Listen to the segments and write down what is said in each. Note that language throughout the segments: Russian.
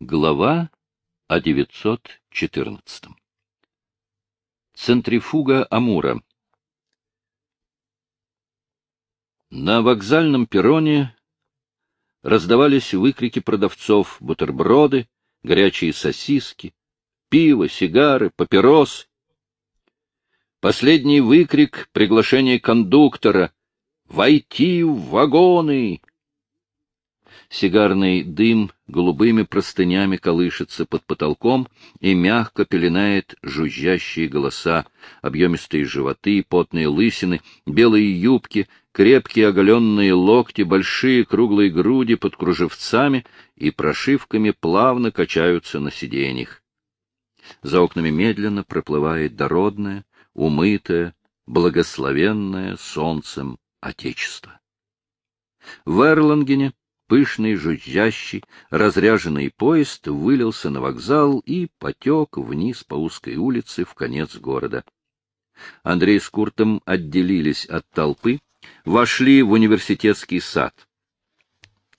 Глава о 914. Центрифуга Амура. На вокзальном перроне раздавались выкрики продавцов, бутерброды, горячие сосиски, пиво, сигары, папиросы. Последний выкрик — приглашение кондуктора «Войти в вагоны!» Сигарный дым голубыми простынями колышется под потолком и мягко пеленает жужжащие голоса, объемистые животы, потные лысины, белые юбки, крепкие оголенные локти, большие круглые груди под кружевцами и прошивками плавно качаются на сиденьях. За окнами медленно проплывает дородное, умытое, благословенное солнцем Отечество. В Эрлангене Пышный, жужжащий, разряженный поезд вылился на вокзал и потек вниз по узкой улице в конец города. Андрей с Куртом отделились от толпы, вошли в университетский сад.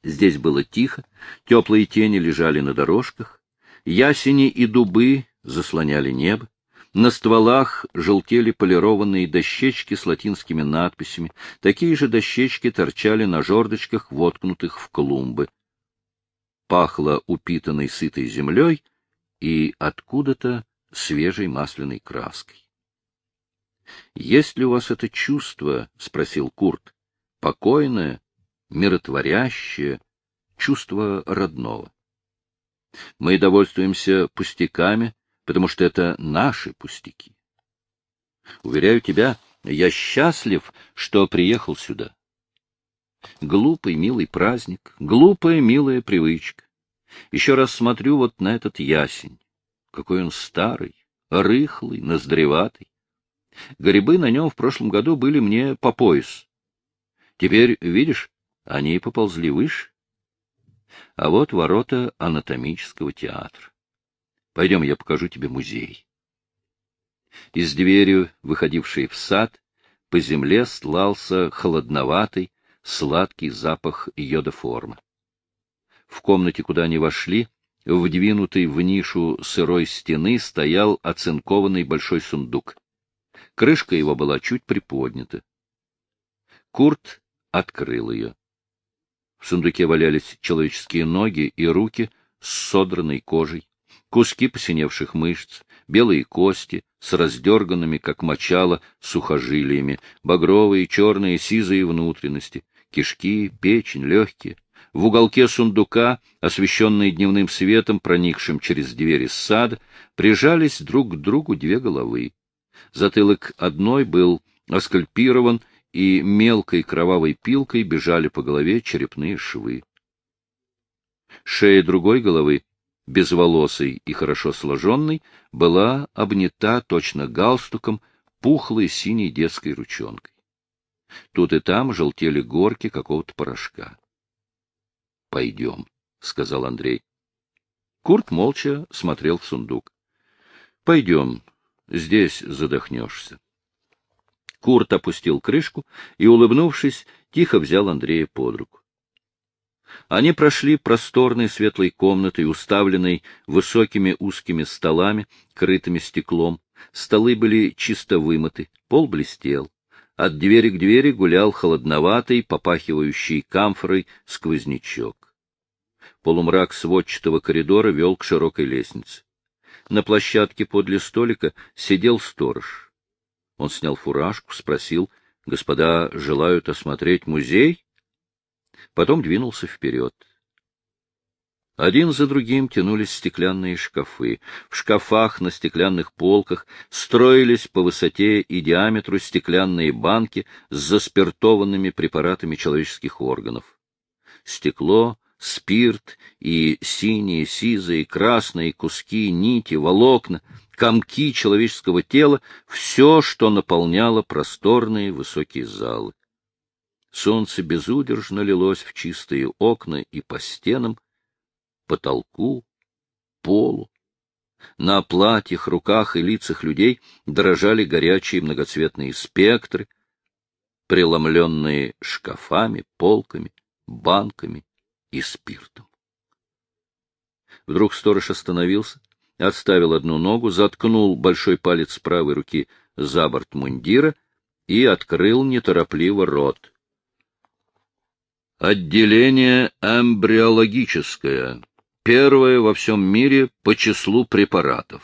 Здесь было тихо, теплые тени лежали на дорожках, ясени и дубы заслоняли небо. На стволах желтели полированные дощечки с латинскими надписями, такие же дощечки торчали на жердочках, воткнутых в клумбы. Пахло упитанной сытой землей и откуда-то свежей масляной краской. — Есть ли у вас это чувство, — спросил Курт, — покойное, миротворящее, чувство родного? Мы довольствуемся пустяками, потому что это наши пустяки. Уверяю тебя, я счастлив, что приехал сюда. Глупый, милый праздник, глупая, милая привычка. Еще раз смотрю вот на этот ясень. Какой он старый, рыхлый, ноздреватый. Грибы на нем в прошлом году были мне по пояс. Теперь, видишь, они поползли выше. А вот ворота анатомического театра. Пойдем, я покажу тебе музей. Из двери, выходившей в сад, по земле слался холодноватый, сладкий запах йодоформа. В комнате, куда они вошли, вдвинутый в нишу сырой стены, стоял оцинкованный большой сундук. Крышка его была чуть приподнята. Курт открыл ее. В сундуке валялись человеческие ноги и руки с содранной кожей куски посиневших мышц, белые кости с раздерганными, как мочало, сухожилиями, багровые, черные, сизые внутренности, кишки, печень, легкие. В уголке сундука, освещенные дневным светом, проникшим через двери сада, прижались друг к другу две головы. Затылок одной был аскальпирован, и мелкой кровавой пилкой бежали по голове черепные швы. Шея другой головы безволосой и хорошо сложенной, была обнята точно галстуком пухлой синей детской ручонкой. Тут и там желтели горки какого-то порошка. — Пойдем, — сказал Андрей. Курт молча смотрел в сундук. — Пойдем, здесь задохнешься. Курт опустил крышку и, улыбнувшись, тихо взял Андрея под руку. Они прошли просторной светлой комнатой, уставленной высокими узкими столами, крытыми стеклом. Столы были чисто вымыты, пол блестел. От двери к двери гулял холодноватый, попахивающий камфорой сквознячок. Полумрак сводчатого коридора вел к широкой лестнице. На площадке подле столика сидел сторож. Он снял фуражку, спросил, «Господа желают осмотреть музей?» Потом двинулся вперед. Один за другим тянулись стеклянные шкафы. В шкафах на стеклянных полках строились по высоте и диаметру стеклянные банки с заспиртованными препаратами человеческих органов. Стекло, спирт и синие, сизые, красные куски, нити, волокна, комки человеческого тела — все, что наполняло просторные высокие залы. Солнце безудержно лилось в чистые окна и по стенам, потолку, полу. На платьях, руках и лицах людей дрожали горячие многоцветные спектры, преломленные шкафами, полками, банками и спиртом. Вдруг сторож остановился, отставил одну ногу, заткнул большой палец правой руки за борт мундира и открыл неторопливо рот. Отделение эмбриологическое. Первое во всем мире по числу препаратов.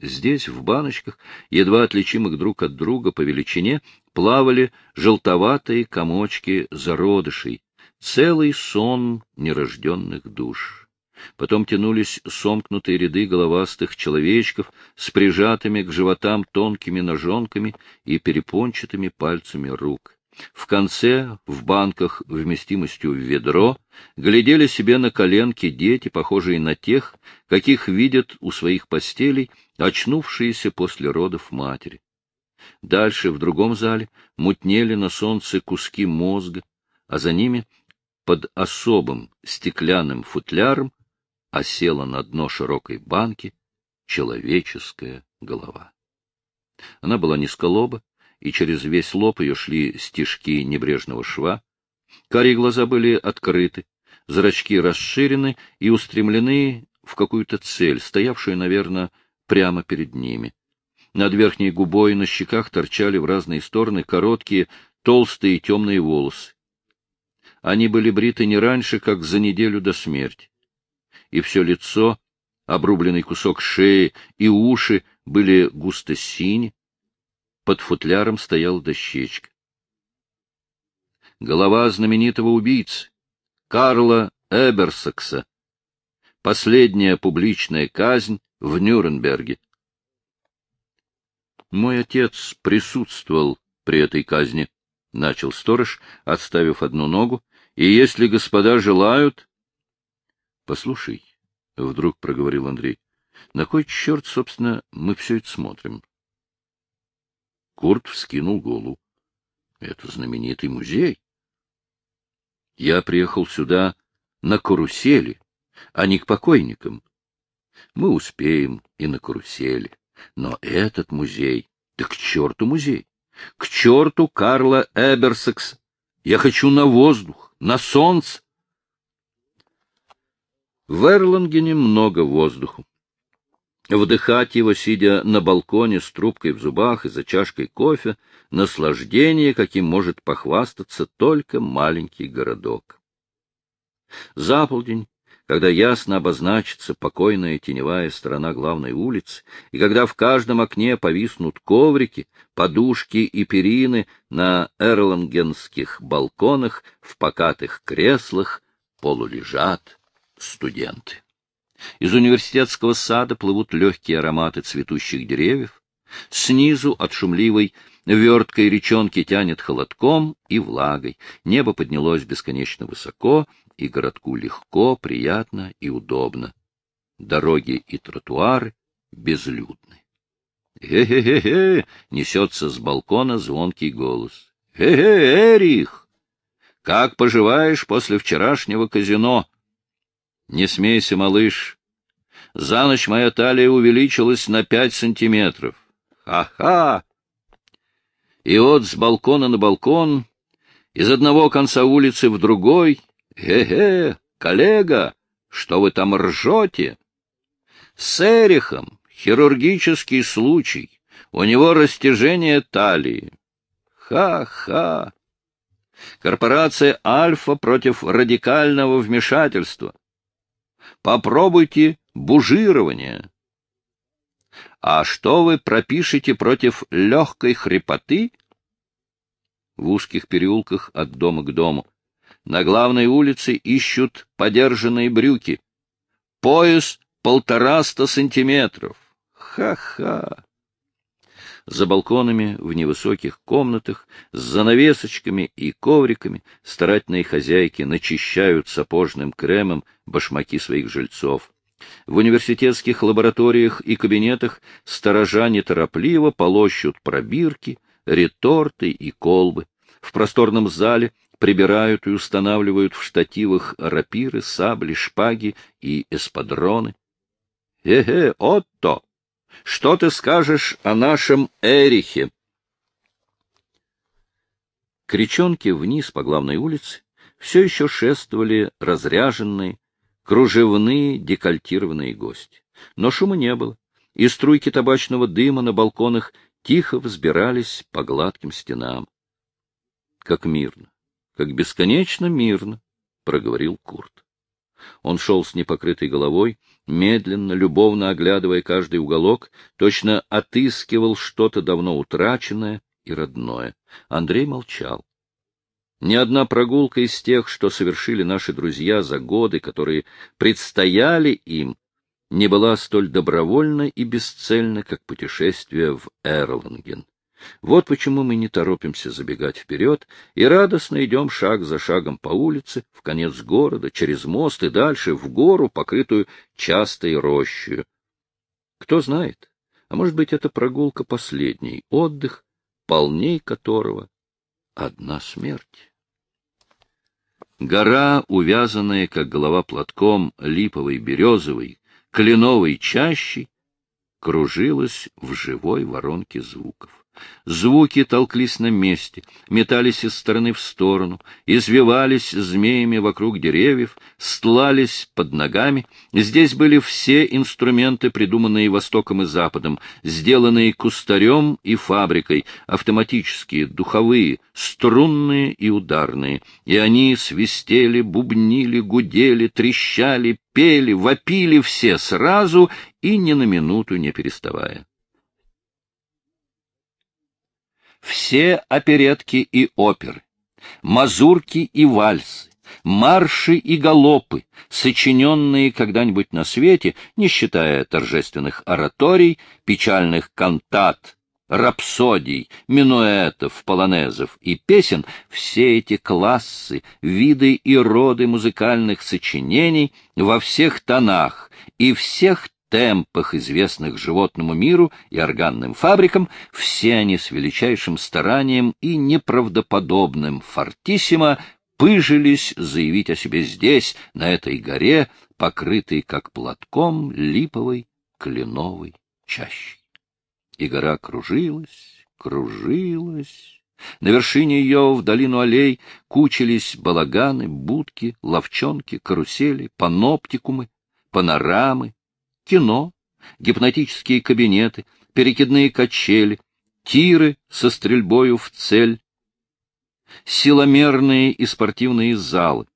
Здесь, в баночках, едва отличимых друг от друга по величине, плавали желтоватые комочки зародышей, целый сон нерожденных душ. Потом тянулись сомкнутые ряды головастых человечков с прижатыми к животам тонкими ножонками и перепончатыми пальцами рук. В конце, в банках вместимостью в ведро, глядели себе на коленки дети, похожие на тех, каких видят у своих постелей очнувшиеся после родов матери. Дальше, в другом зале, мутнели на солнце куски мозга, а за ними, под особым стеклянным футляром, осела на дно широкой банки человеческая голова. Она была низколоба, и через весь лоб ее шли стежки небрежного шва. Карие глаза были открыты, зрачки расширены и устремлены в какую-то цель, стоявшую, наверное, прямо перед ними. Над верхней губой и на щеках торчали в разные стороны короткие, толстые темные волосы. Они были бриты не раньше, как за неделю до смерти. И все лицо, обрубленный кусок шеи и уши были густо сини, под футляром стояла дощечка. Голова знаменитого убийцы, Карла Эберсакса. Последняя публичная казнь в Нюрнберге. Мой отец присутствовал при этой казни, — начал сторож, отставив одну ногу, — и если господа желают... — Послушай, — вдруг проговорил Андрей, — на кой черт, собственно, мы все это смотрим? Курт вскинул голову. — Это знаменитый музей. Я приехал сюда на карусели, а не к покойникам. Мы успеем и на карусели. Но этот музей... Да к черту музей! К черту Карла Эберсекс! Я хочу на воздух, на солнце! В Эрлангене много воздуха вдыхать его, сидя на балконе с трубкой в зубах и за чашкой кофе, наслаждение, каким может похвастаться только маленький городок. За полдень, когда ясно обозначится покойная теневая сторона главной улицы, и когда в каждом окне повиснут коврики, подушки и перины на эрлангенских балконах, в покатых креслах полулежат студенты. Из университетского сада плывут легкие ароматы цветущих деревьев. Снизу от шумливой верткой речонки тянет холодком и влагой. Небо поднялось бесконечно высоко, и городку легко, приятно и удобно. Дороги и тротуары безлюдны. «Ге-ге-ге-ге!» — несется с балкона звонкий голос. «Ге-ге, Эрих! Как поживаешь после вчерашнего казино?» Не смейся, малыш. За ночь моя талия увеличилась на пять сантиметров. Ха-ха! И вот с балкона на балкон, из одного конца улицы в другой. Ге-ге, коллега, что вы там ржете? С Эрихом хирургический случай. У него растяжение талии. Ха-ха! Корпорация «Альфа» против радикального вмешательства. Попробуйте бужирование. А что вы пропишете против легкой хрипоты? В узких переулках от дома к дому. На главной улице ищут подержанные брюки. Пояс полтораста сантиметров. Ха-ха! За балконами в невысоких комнатах с занавесочками и ковриками старательные хозяйки начищают сапожным кремом башмаки своих жильцов. В университетских лабораториях и кабинетах сторожа неторопливо полощут пробирки, реторты и колбы. В просторном зале прибирают и устанавливают в штативах рапиры, сабли, шпаги и эспадроны. «Э-э, Отто!» Что ты скажешь о нашем Эрихе? Кричонки вниз по главной улице все еще шествовали разряженные, кружевные декольтированные гости. Но шума не было, и струйки табачного дыма на балконах тихо взбирались по гладким стенам. Как мирно, как бесконечно мирно, — проговорил Курт. Он шел с непокрытой головой, медленно, любовно оглядывая каждый уголок, точно отыскивал что-то давно утраченное и родное. Андрей молчал. Ни одна прогулка из тех, что совершили наши друзья за годы, которые предстояли им, не была столь добровольна и бесцельна, как путешествие в Эрланген. Вот почему мы не торопимся забегать вперед и радостно идем шаг за шагом по улице, в конец города, через мост и дальше в гору, покрытую частой рощью. Кто знает, а может быть, это прогулка последний, отдых, полней которого одна смерть. Гора, увязанная, как голова платком, липовой, березовой, кленовой чащей, кружилась в живой воронке звуков. Звуки толклись на месте, метались из стороны в сторону, извивались змеями вокруг деревьев, стлались под ногами. Здесь были все инструменты, придуманные Востоком и Западом, сделанные кустарем и фабрикой, автоматические, духовые, струнные и ударные. И они свистели, бубнили, гудели, трещали, пели, вопили все сразу и ни на минуту не переставая. Все оперетки и оперы, мазурки и вальсы, марши и галопы, сочиненные когда-нибудь на свете, не считая торжественных ораторий, печальных кантат, рапсодий, минуэтов, полонезов и песен, все эти классы, виды и роды музыкальных сочинений во всех тонах и всех темпах, известных животному миру и органным фабрикам, все они с величайшим старанием и неправдоподобным фортиссимо пыжились заявить о себе здесь, на этой горе, покрытой как платком липовой кленовой чащей. И гора кружилась, кружилась. На вершине ее, в долину аллей, кучились балаганы, будки, ловчонки, карусели, паноптикумы, панорамы, кино, гипнотические кабинеты, перекидные качели, тиры со стрельбою в цель, силомерные и спортивные залы,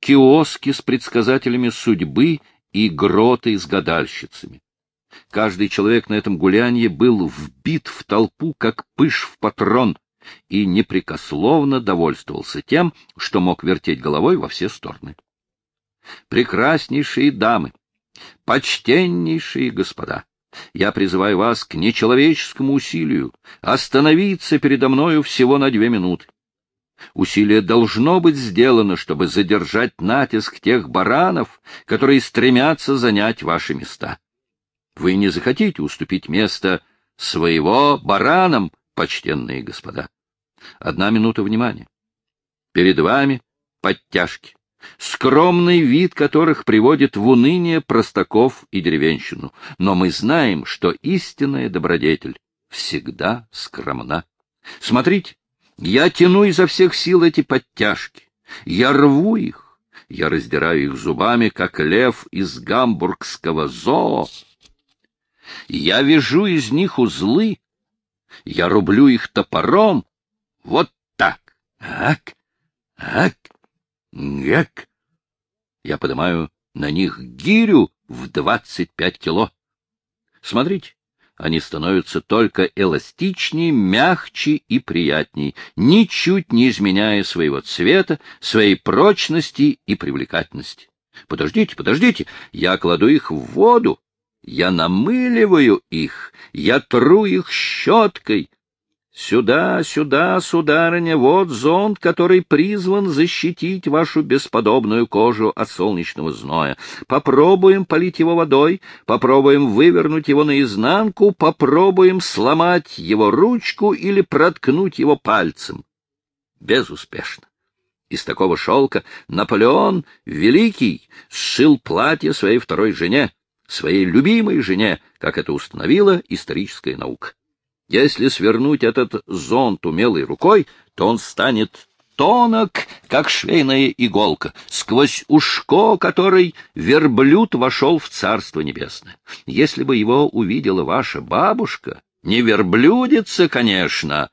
киоски с предсказателями судьбы и гроты с гадальщицами. Каждый человек на этом гулянье был вбит в толпу, как пыш в патрон, и непрекословно довольствовался тем, что мог вертеть головой во все стороны. Прекраснейшие дамы, Почтеннейшие господа, я призываю вас к нечеловеческому усилию остановиться передо мною всего на две минуты. Усилие должно быть сделано, чтобы задержать натиск тех баранов, которые стремятся занять ваши места. Вы не захотите уступить место своего баранам, почтенные господа. Одна минута внимания. Перед вами подтяжки скромный вид которых приводит в уныние простаков и деревенщину. Но мы знаем, что истинная добродетель всегда скромна. Смотрите, я тяну изо всех сил эти подтяжки, я рву их, я раздираю их зубами, как лев из гамбургского зоо. Я вяжу из них узлы, я рублю их топором. Вот так. Ак, ак, Гек! Я поднимаю на них гирю в двадцать пять кило. Смотрите, они становятся только эластичнее, мягче и приятней, ничуть не изменяя своего цвета, своей прочности и привлекательности. Подождите, подождите, я кладу их в воду, я намыливаю их, я тру их щеткой, Сюда, сюда, сударыня, вот зонт, который призван защитить вашу бесподобную кожу от солнечного зноя. Попробуем полить его водой, попробуем вывернуть его наизнанку, попробуем сломать его ручку или проткнуть его пальцем. Безуспешно. Из такого шелка Наполеон Великий сшил платье своей второй жене, своей любимой жене, как это установила историческая наука. Если свернуть этот зонт умелой рукой, то он станет тонок, как швейная иголка, сквозь ушко которой верблюд вошел в Царство Небесное. Если бы его увидела ваша бабушка, не верблюдица, конечно.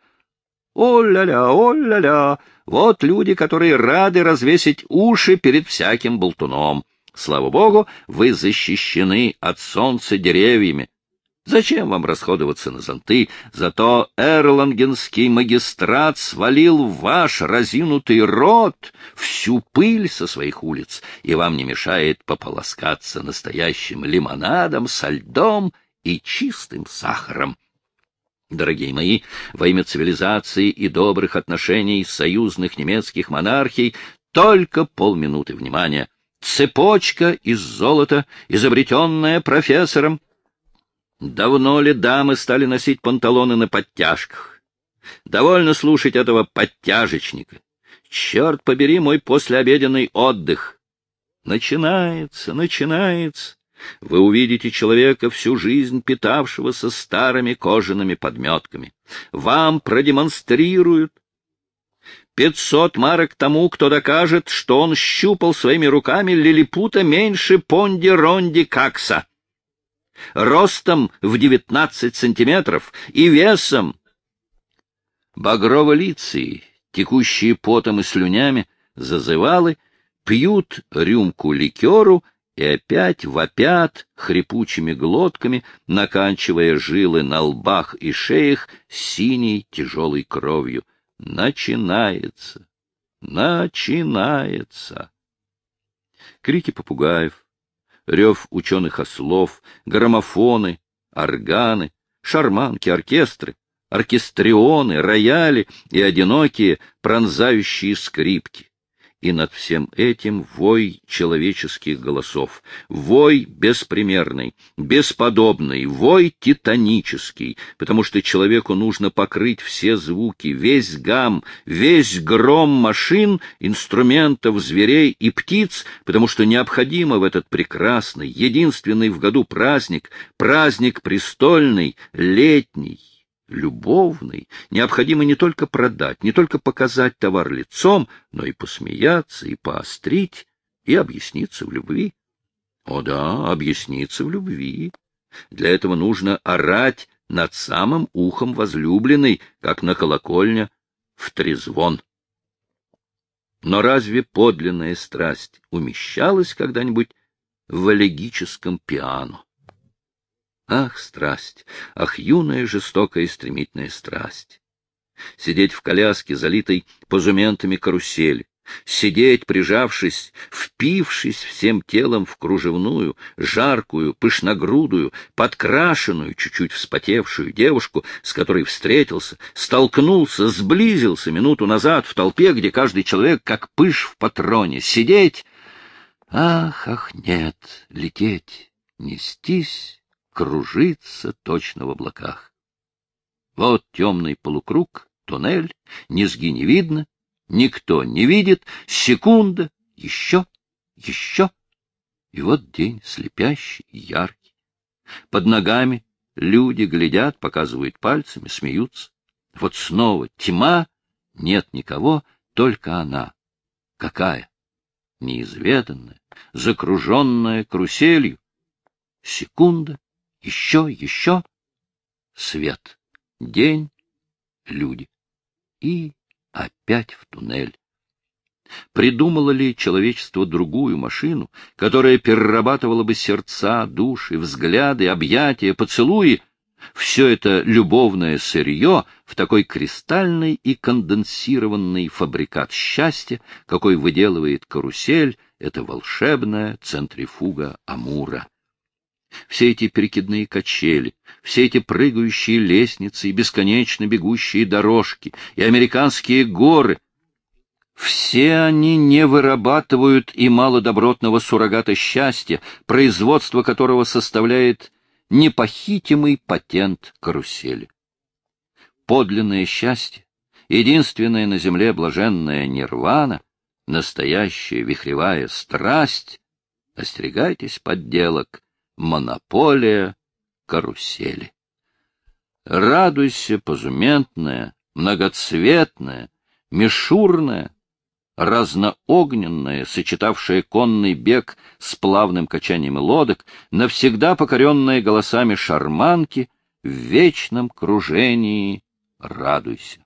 О-ля-ля, о-ля-ля, вот люди, которые рады развесить уши перед всяким болтуном. Слава богу, вы защищены от солнца деревьями. Зачем вам расходоваться на зонты? Зато эрлангенский магистрат свалил в ваш разинутый рот всю пыль со своих улиц, и вам не мешает пополоскаться настоящим лимонадом со льдом и чистым сахаром. Дорогие мои, во имя цивилизации и добрых отношений союзных немецких монархий только полминуты внимания. Цепочка из золота, изобретенная профессором. Давно ли дамы стали носить панталоны на подтяжках? Довольно слушать этого подтяжечника. Черт побери мой послеобеденный отдых. Начинается, начинается. Вы увидите человека, всю жизнь питавшегося старыми кожаными подметками. Вам продемонстрируют пятьсот марок тому, кто докажет, что он щупал своими руками лилипута меньше понди-ронди какса. Ростом в девятнадцать сантиметров и весом. Багрово-лицые, текущие потом и слюнями, зазывалы, пьют рюмку ликеру и опять вопят хрипучими глотками, наканчивая жилы на лбах и шеях синей тяжелой кровью. Начинается, начинается. Крики попугаев, рев ученых ослов, граммофоны, органы, шарманки, оркестры, оркестрионы, рояли и одинокие пронзающие скрипки и над всем этим вой человеческих голосов, вой беспримерный, бесподобный, вой титанический, потому что человеку нужно покрыть все звуки, весь гам, весь гром машин, инструментов, зверей и птиц, потому что необходимо в этот прекрасный, единственный в году праздник, праздник престольный, летний, любовный, необходимо не только продать, не только показать товар лицом, но и посмеяться, и поострить, и объясниться в любви. О да, объясниться в любви. Для этого нужно орать над самым ухом возлюбленной, как на колокольня, в трезвон. Но разве подлинная страсть умещалась когда-нибудь в элегическом пиано? Ах, страсть! Ах, юная, жестокая и стремительная страсть! Сидеть в коляске, залитой позументами карусели, сидеть, прижавшись, впившись всем телом в кружевную, жаркую, пышногрудую, подкрашенную, чуть-чуть вспотевшую девушку, с которой встретился, столкнулся, сблизился минуту назад в толпе, где каждый человек как пыш в патроне, сидеть... Ах, ах, нет, лететь, нестись кружится точно в облаках. Вот темный полукруг, туннель, низги не видно, никто не видит, секунда, еще, еще. И вот день слепящий, яркий. Под ногами люди глядят, показывают пальцами, смеются. Вот снова тьма, нет никого, только она. Какая? Неизведанная, закруженная каруселью. Секунда, еще, еще. Свет, день, люди. И опять в туннель. Придумало ли человечество другую машину, которая перерабатывала бы сердца, души, взгляды, объятия, поцелуи, все это любовное сырье в такой кристальный и конденсированный фабрикат счастья, какой выделывает карусель, это волшебная центрифуга Амура. Все эти перекидные качели, все эти прыгающие лестницы и бесконечно бегущие дорожки, и американские горы — все они не вырабатывают и малодобротного суррогата счастья, производство которого составляет непохитимый патент карусели. Подлинное счастье, единственная на земле блаженная нирвана, настоящая вихревая страсть, остерегайтесь подделок, монополия карусели. Радуйся, позументная, многоцветная, мишурная, разноогненная, сочетавшая конный бег с плавным качанием лодок, навсегда покоренная голосами шарманки, в вечном кружении радуйся.